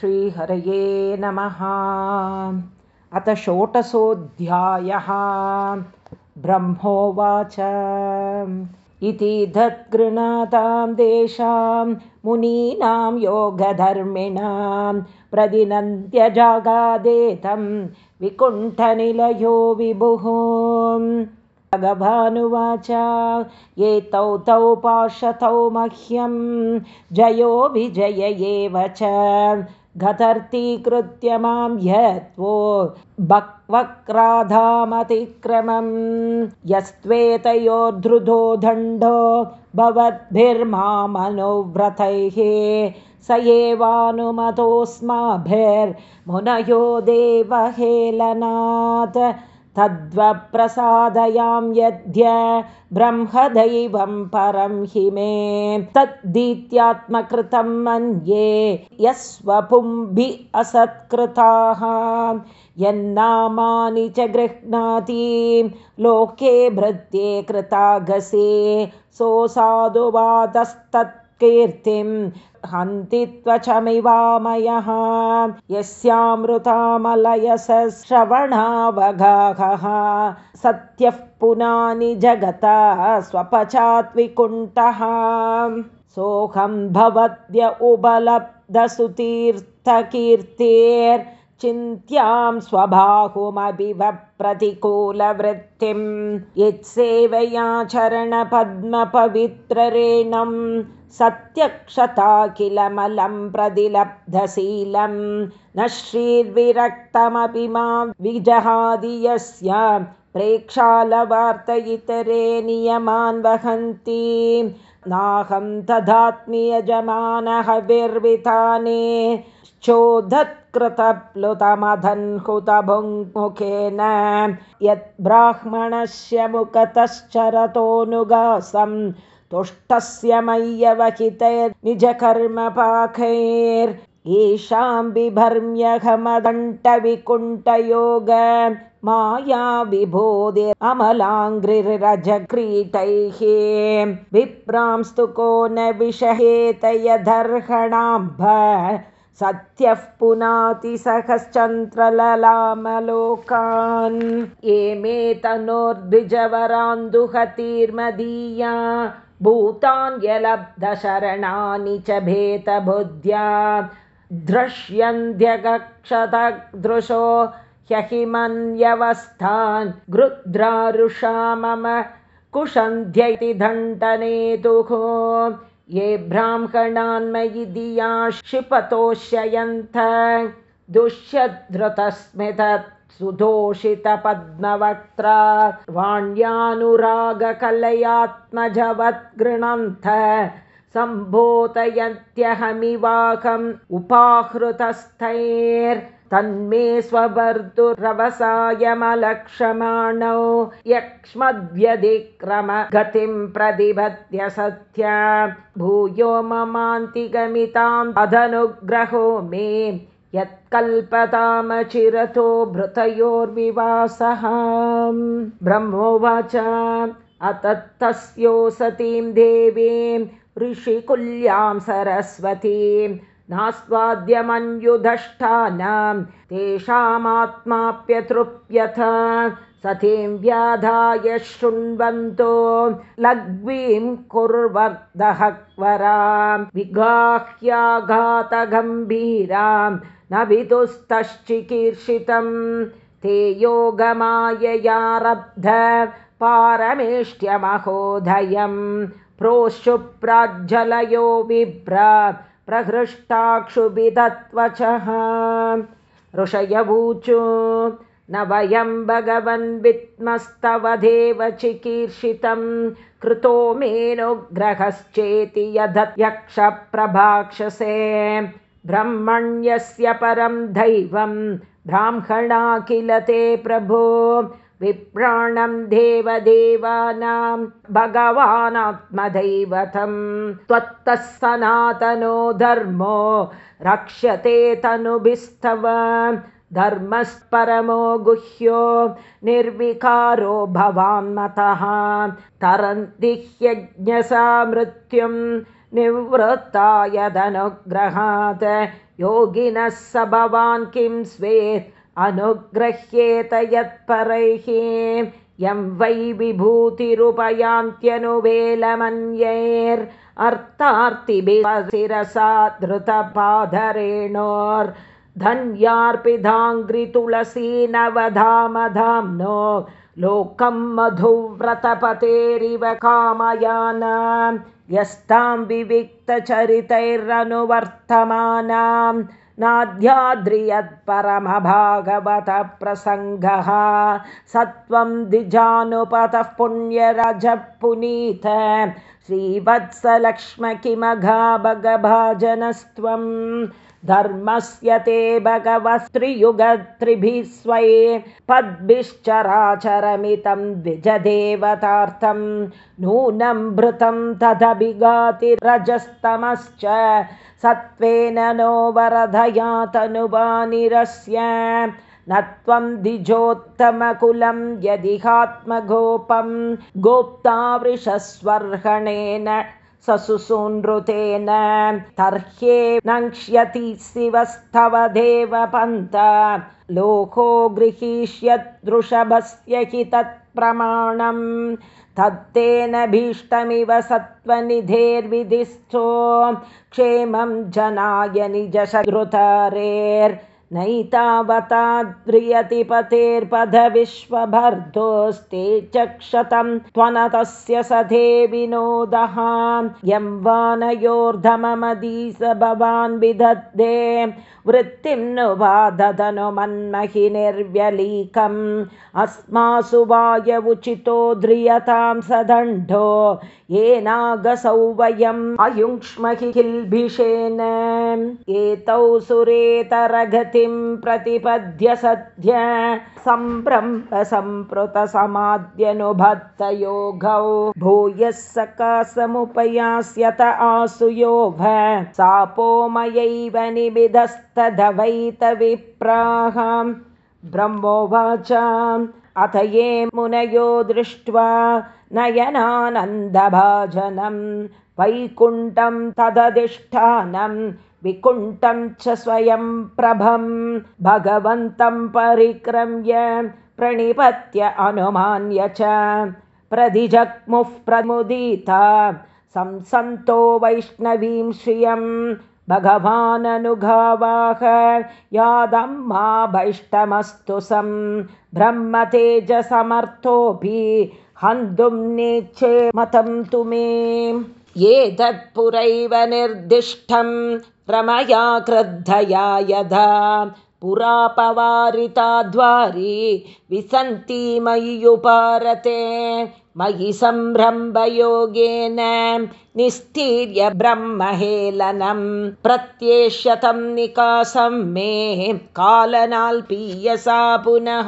श्रीहरये नमः। अथ षोटसोऽध्यायः ब्रह्मोवाच। इति धत्कृणातां देशां मुनीनां योगधर्मिणां प्रदिनन्त्यजागादेतं विकुण्ठनिलयो विभुः। भगवानुवाच एतौ तौ पार्श्वतौ मह्यं जयो विजय एव च गतर्तीकृत्य मां यत्वो वक्राधामतिक्रमं यस्त्वेतयोर्धृतो दण्डो भवद्भिर्मामनुव्रतैः स एवानुमतोऽस्माभिर्मुनयो देवहेलनात् तद्वप्रसादयां यद्य ब्रह्मदैवं परं हि मे तद्दीत्यात्मकृतं मन्ये यस्वपुम्भि असत्कृताः। यन्नामानि च गृह्णाति लोके भृत्ये कृतागसे सोऽसाधुवादस्तत्कीर्तिं हन्ति त्वचमिवामयः यस्यामृतामलयस श्रवणावगाहः सत्यः पुनानि जगतः स्वपचात्विकुण्ठः सोऽहं भवद्य उबलब्धसुतीर्थकीर्तेर्चिन्त्यां स्वबाहुमभिव प्रतिकूलवृत्तिं यत्सेवया चरणपद्मपवित्ररेणं सत्यक्षताखिलमलं प्रतिलब्धशीलं न श्रीर्विरक्तमपि मां विजहादि यस्य प्रेक्षालवार्तयितरे नियमान् वहन्ति। नाहं तदात्मीयजमानः विर्विताने चोदत्कृतप्लुतमधन्हुतभुङ्मुखेन यत् ब्राह्मणस्य मुखतश्चरतोऽनुगासं तुष्टस्य मय्यवहितैर्निजकर्मपाखैर्येषां बिभर्म्यघमदण्टविकुण्ठयोग माया विभोदे अमलाङ्घ्रिरजक्रीटैः विप्रांस्तु को न विषहेतयदर्हणाम्भ सत्यः पुनातिसहश्चन्द्रललामलोकान् ये मे तनोर्द्विजवरान्दुहतीर्मदीया भूतान्यलब्धशरणानि च भेतबुद्ध्या द्रश्यन्ध्यगक्षतदृशो ह्यहिमन्यवस्थान् गृद्रारुषा मम कुशन्ध्य इति दण्डनेतुः ये ब्राह्मणान्मयि दिया क्षिपतोष्ययन्त दुष्यधृतस्मित सुदोषितपद्मवक्त्रा वाण्यानुरागकलयात्मजवद्गृणन्थ सम्बोधयत्यहमिवाकम् उपाहृतस्थैर् तन्मे स्वभर्तुरवसायमलक्षमाणौ यक्ष्मद्व्यधिक्रमगतिं प्रतिपद्य सत्या। भूयो ममान्तिगमिताम् अधनुग्रहो मे। यत्कल्पतामचिरतो भृतयोर्विवासः। ब्रह्मोवाच अतत्तस्यो सतीं देवीं ऋषिकुल्यां सरस्वतीं नास्वाद्यमन्युधष्टानां तेषामात्माप्यतृप्यथ। सतीं व्याधाय शृण्वन्तो लघ्वीं कुर्वर्दहक्वरां विगाह्याघातगम्भीरां न विदुस्तश्चिकीर्षितं ते योगमाययारब्ध पारमेष्ट्यमहोदयं प्रोशुप्राज्जलयो विभ्रा प्रहृष्टाक्षुभिदत्वचः ऋषयवूचु न वयं भगवन् विद्मस्तवधेव चिकीर्षितं कृतो मेनुग्रहश्चेति यक्षप्रभाक्षसे ब्रह्मण्यस्य परं दैवं ब्राह्मणा किल ते प्रभो विप्राणं देवदेवानां भगवानात्मदैवतं। त्वत्तः सनातनो धर्मो रक्ष्यते तनुभिस्तव। धर्मस्परमो गुह्यो निर्विकारो भवान्मतः। तरन्ति ह्यज्ञसा मृत्युं निवृत्तायदनुग्रहात्। योगिनः स भवान् किं स्वेत् अनुग्रह्येत यत्परैः। यं वै विभूतिरुपयान्त्यनुवेलमन्यैर् अर्तार्तिभिरसा धृतपाधरेणोर्धन्यार्पिधाङ्घ्रितुलसी नवधामधाम्नो लोकं मधुव्रतपतेरिव कामयान यस्तां विविक्तचरितैरनुवर्तमानां नाद्याद्रियत्परमभागवतप्रसङ्गः। सत्वं द्विजानुपतः पुण्यरजः पुनीत श्रीवत्सलक्ष्म किमघा भगभाजनस्त्वं धर्मस्य ते भगवस्त्रियुगत्रिभिः स्वये पद्भिश्चराचरमितं द्विजदेवतार्थं नूनं भृतं तदभिगातिरजस्तमश्च सत्त्वेन नो वरधया तनुवानिरस्य न त्वं द्विजोत्तमकुलं यदिहात्मगोपं गोप्ता वृषस्वर्हणेन ससुसूनृतेन तर्ह्ये नङ्क्ष्यति शिवस्तव देवपन्त। लोको गृहीष्यदृषभस्य हि तत्प्रमाणम् तत्तेन भीष्टमिव सत्त्वनिधेर्विधिस्थो क्षेमं जनाय निजशृतरेर् नैतावताद्रियतिपतेर्पदविश्वभर्दोस्ते च क्षतं त्वनतस्य सधे विनोदः। यं वानयोर्धममदी स भवान् विदधे। वृत्तिं नु वा ददनु मन्महि निर्व्यलीकम्। अस्मासु वायवुचितो ध्रियतां सदण्डो येनागसौ वयम् अयुङ्क्ष्महि किल्भिषेण एतौ सुरेतरगतिं प्रतिपद्य सद्य सम्भ्रम्भसम्पृतसमाद्यनुभत्तयोगौ भूयः सकासमुपयास्यत आसु योभ। सापोमयैव निबिधस्तदवैतविप्राः ब्रह्मोवाच। अथ ये मुनयो दृष्ट्वा नयनानन्दभाजनं वैकुण्ठं तदधिष्ठानं विकुण्ठं च स्वयं प्रभं भगवन्तं परिक्रम्य प्रणिपत्य अनुमान्य च प्रदिजग्मुः प्रमुदिता संसन्तो वैष्णवीं श्रियं भगवाननुगावाह यादम्मा वैष्टमस्तु सं। ब्रह्मतेजसमर्थोऽपि हन्तुं नेच्छे मतं तु मे। एतत्पुरैव निर्दिष्टं रमया क्रुद्धया यदा पुरापवारिता द्वारि विसन्ति मय्युपारते मयि सम्भ्रम्भयोगेन निस्तीर्य ब्रह्महेलनं प्रत्येष्यतं निकासं मे कालनाल्पीयसा पुनः।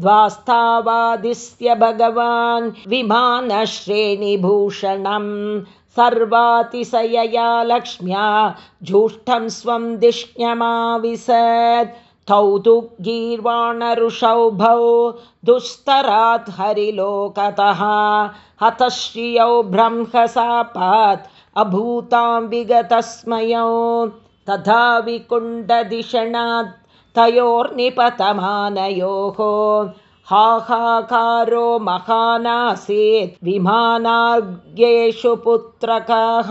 द्वास्तावादिस्य भगवान् विमानश्रेणिभूषणं सर्वातिशयया लक्ष्म्या जुष्टं स्वं दिष्ण्यमाविशत् तौ तु गीर्वाणऋषौभौ दुस्तरात् हरिलोकतः। हतश्रियौ ब्रह्मसापात् अभूतां विगतस्मयौ। तथा विकुण्डधिषणात् तयोर्निपतमानयोः। हाहाकारो महानासीत् विमानार्घ्येषु पुत्रकः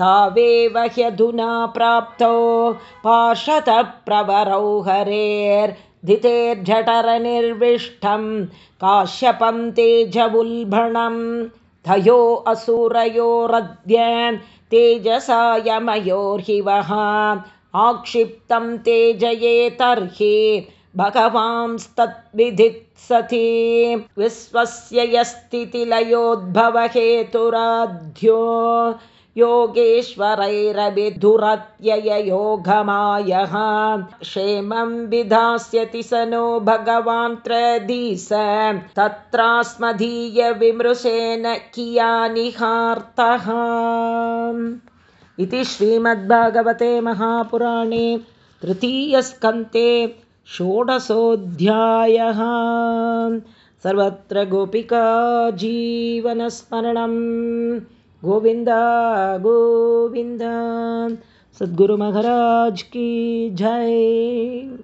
तावेव ह्यधुना प्राप्तौ पार्षतप्रवरौ हरेर्धितेर्झठरनिर्विष्टं काश्यपं तेजवुल्भणं तयो असुरयोरद्य तेजसा यमयोर्हिवः आक्षिप्तं तेजये तर्हि भगवांस्तद्विधित्सति विश्वस्य यस्तितिलयोद्भवहेतुराध्यो योगेश्वरैरभिधुरत्यययोगमायः क्षेमं विधास्यति स नो भगवान् त्रदीस तत्रास्मदीयविमृशेन कियानिहार्तः इति श्रीमद्भागवते महापुराणे तृतीयस्कन्ते षोडशोऽध्यायः। सर्वत्र गोपिका जीवनस्मरणं गोविन्द गोविन्द। सद्गुरुमहाराज की जय